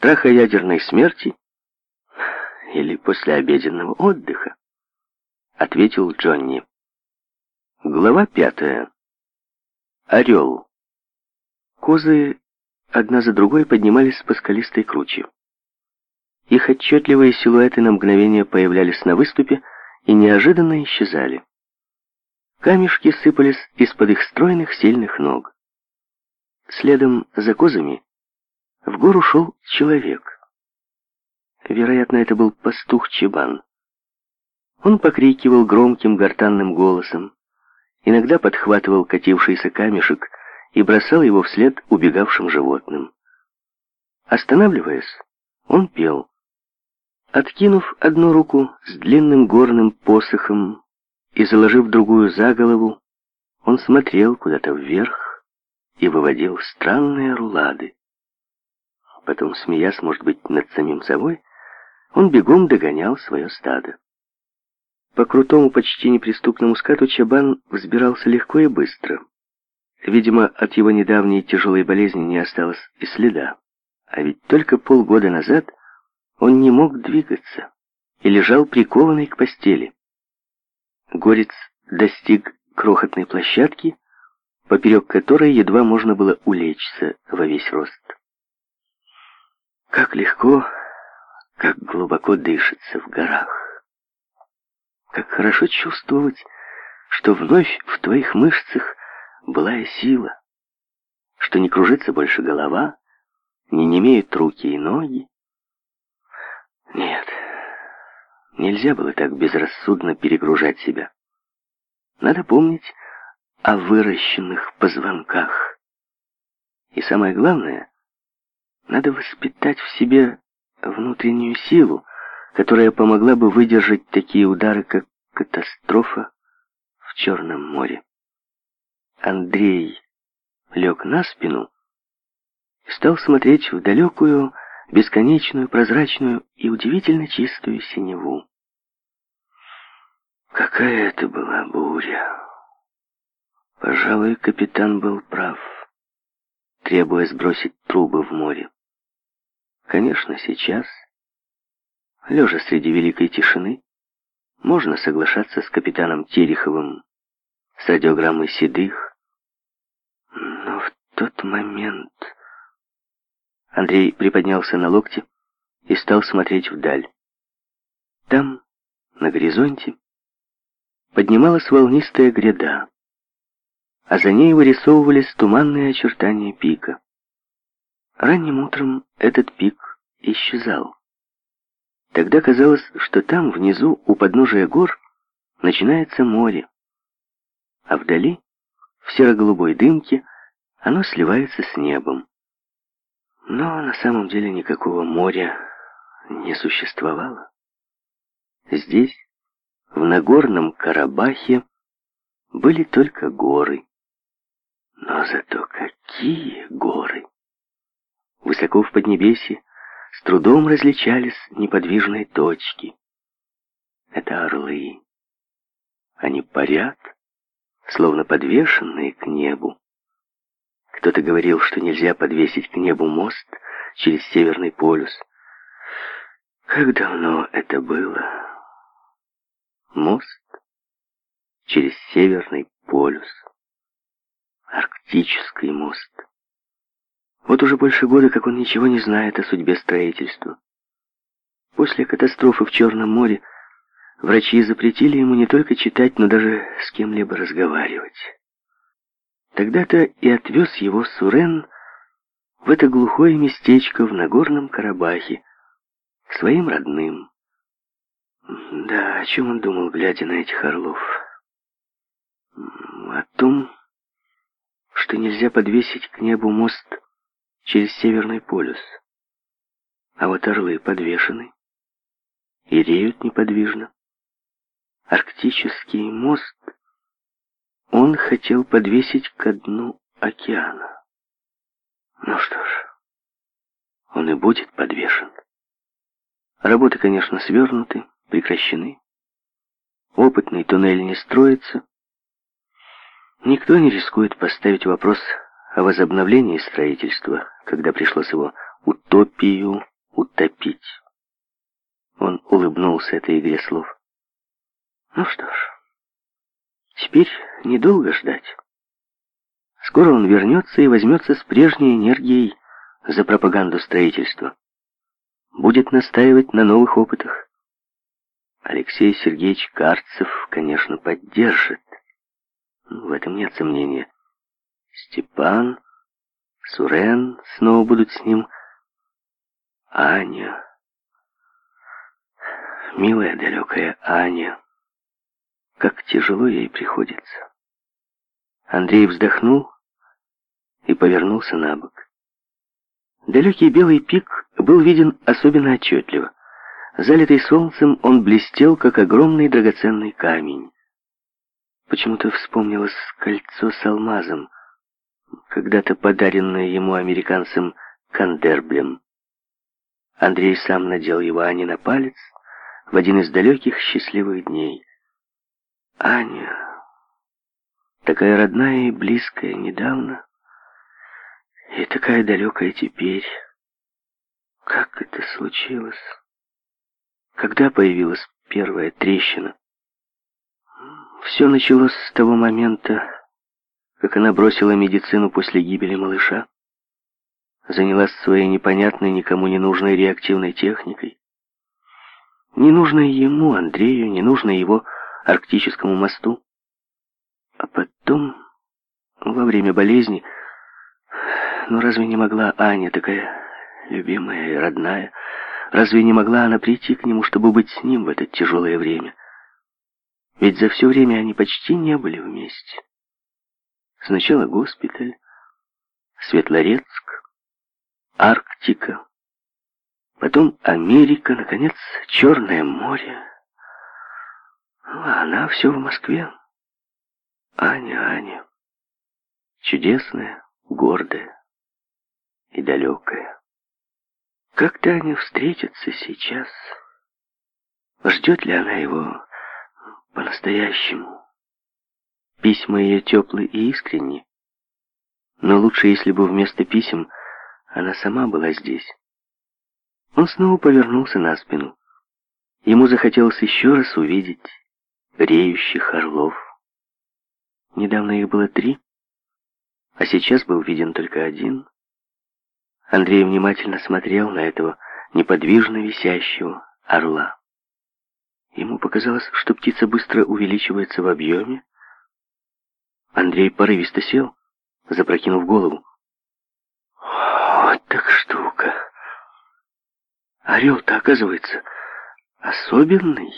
страха ядерной смерти или после обеденного отдыха? Ответил Джонни. Глава пятая. Орел. Козы одна за другой поднимались по скалистой круче. Их отчетливые силуэты на мгновение появлялись на выступе и неожиданно исчезали. Камешки сыпались из-под их стройных сильных ног. Следом за козами в гору шел человек. Вероятно, это был пастух Чебан. Он покрикивал громким гортанным голосом, иногда подхватывал катившийся камешек и бросал его вслед убегавшим животным. Останавливаясь, он пел. Откинув одну руку с длинным горным посохом и заложив другую за голову, он смотрел куда-то вверх и выводил странные рулады. Потом, смеясь, может быть, над самим собой, он бегом догонял свое стадо. По крутому, почти неприступному скату Чабан взбирался легко и быстро. Видимо, от его недавней тяжелой болезни не осталось и следа. А ведь только полгода назад он не мог двигаться и лежал прикованный к постели. Горец достиг крохотной площадки, поперек которой едва можно было улечься во весь рост. Как легко, как глубоко дышится в горах. Как хорошо чувствовать, что вновь в твоих мышцах былая сила, что не кружится больше голова, не немеют руки и ноги. Нет, нельзя было так безрассудно перегружать себя. Надо помнить о выращенных позвонках. И самое главное, надо воспитать в себе внутреннюю силу, которая помогла бы выдержать такие удары, как катастрофа в Черном море. Андрей лег на спину и стал смотреть в далекую, бесконечную, прозрачную и удивительно чистую синеву. Какая это была буря! Пожалуй, капитан был прав, требуя сбросить трубы в море. Конечно, сейчас, лежа среди великой тишины, можно соглашаться с капитаном Тереховым с радиограммой седых. Но в тот момент... Андрей приподнялся на локте и стал смотреть вдаль. Там, на горизонте, поднималась волнистая гряда, а за ней вырисовывались туманные очертания пика. Ранним утром этот пик исчезал. Тогда казалось, что там, внизу, у подножия гор, начинается море, а вдали, в серо-голубой дымке, оно сливается с небом. Но на самом деле никакого моря не существовало. Здесь, в Нагорном Карабахе, были только горы. Но зато какие горы! Высоко в Поднебесье с трудом различались неподвижные точки. Это орлы. Они парят, словно подвешенные к небу. Кто-то говорил, что нельзя подвесить к небу мост через Северный полюс. Как давно это было? Мост через Северный полюс. Арктический мост. Вот уже больше года, как он ничего не знает о судьбе строительства. После катастрофы в Черном море врачи запретили ему не только читать, но даже с кем-либо разговаривать. Тогда-то и отвез его Сурен в это глухое местечко в Нагорном Карабахе, к своим родным. Да, о чем он думал, глядя на этих орлов? О том, что нельзя подвесить к небу мост через Северный полюс. А вот орлы подвешены и реют неподвижно. Арктический мост он хотел подвесить ко дну океана. Ну что ж, он и будет подвешен. Работы, конечно, свернуты, прекращены. Опытный туннель не строится. Никто не рискует поставить вопрос о возобновлении строительства, когда пришлось его утопию утопить. Он улыбнулся этой игре слов. Ну что ж, теперь недолго ждать. Скоро он вернется и возьмется с прежней энергией за пропаганду строительства. Будет настаивать на новых опытах. Алексей Сергеевич Карцев, конечно, поддержит. В этом нет сомнения. Степан, Сурен снова будут с ним, Аня. Милая далекая Аня. Как тяжело ей приходится. Андрей вздохнул и повернулся на бок. Далекий белый пик был виден особенно отчетливо. Залитый солнцем, он блестел, как огромный драгоценный камень. Почему-то вспомнилось кольцо с алмазом — когда-то подаренное ему американцем Кандерблем. Андрей сам надел его Ане на палец в один из далеких счастливых дней. Аня, такая родная и близкая недавно, и такая далекая теперь. Как это случилось? Когда появилась первая трещина? Все началось с того момента, как она бросила медицину после гибели малыша, занялась своей непонятной, никому не нужной реактивной техникой, не нужной ему, Андрею, не нужной его арктическому мосту. А потом, во время болезни, ну разве не могла Аня, такая любимая и родная, разве не могла она прийти к нему, чтобы быть с ним в это тяжелое время? Ведь за все время они почти не были вместе. Сначала госпиталь, Светлорецк, Арктика, потом Америка, наконец, Черное море. Ну, а она все в Москве. Аня, Аня. Чудесная, гордая и далекая. Как-то они встретятся сейчас. Ждет ли она его по-настоящему? Письма ее теплы и искренни. Но лучше, если бы вместо писем она сама была здесь. Он снова повернулся на спину. Ему захотелось еще раз увидеть реющих орлов. Недавно их было три, а сейчас был виден только один. Андрей внимательно смотрел на этого неподвижно висящего орла. Ему показалось, что птица быстро увеличивается в объеме, Андрей порывисто сел, запрокинув голову. Вот так штука. Орел-то, оказывается, особенный.